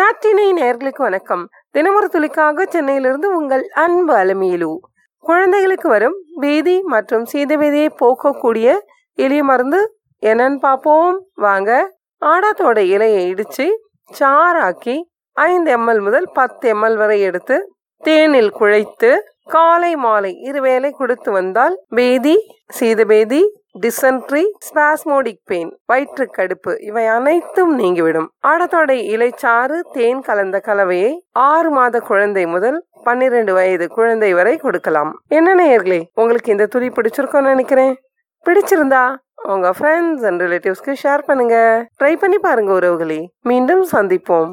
நாட்டினை நேர்களுக்கு வணக்கம். தினமொரு துளிக்காக சென்னையிலிருந்து உங்கள் அன்பு அலமையிலு குழந்தைகளுக்கு வரும் பேதி மற்றும் சீதபேதியை போக்கக்கூடிய எளிய மருந்து என்னன்னு பார்ப்போம். வாங்க. ஆடாத்தோட இலையை இடித்து சாறாக்கி ஐந்து எம்எல் முதல் பத்து எம்எல் வரை எடுத்து தேனில் குழைத்து காலை மாலை இருவேளை கொடுத்து வந்தால் பேதி சீதபேதி டிசென்ட்ரி ஸ்பாஸ்மோடிக் பெயின் வயிற்று கடுப்பு இவை அனைத்தும் நீங்கிவிடும். ஆடத்தோடை இலைச்சாறு தேன் கலந்த கலவையை ஆறு மாத குழந்தை முதல் பன்னிரண்டு வயது குழந்தை வரை கொடுக்கலாம். என்ன நேயர்களே உங்களுக்கு இந்த துளி பிடிச்சிருக்கோன்னு நினைக்கிறேன். பிடிச்சிருந்தா உங்க ஃப்ரெண்ட்ஸ் அண்ட் ரிலேட்டிவ்ஸ்க்கு ஷேர் பண்ணுங்க. ட்ரை பண்ணி பாருங்க உறவுகளே. மீண்டும் சந்திப்போம்.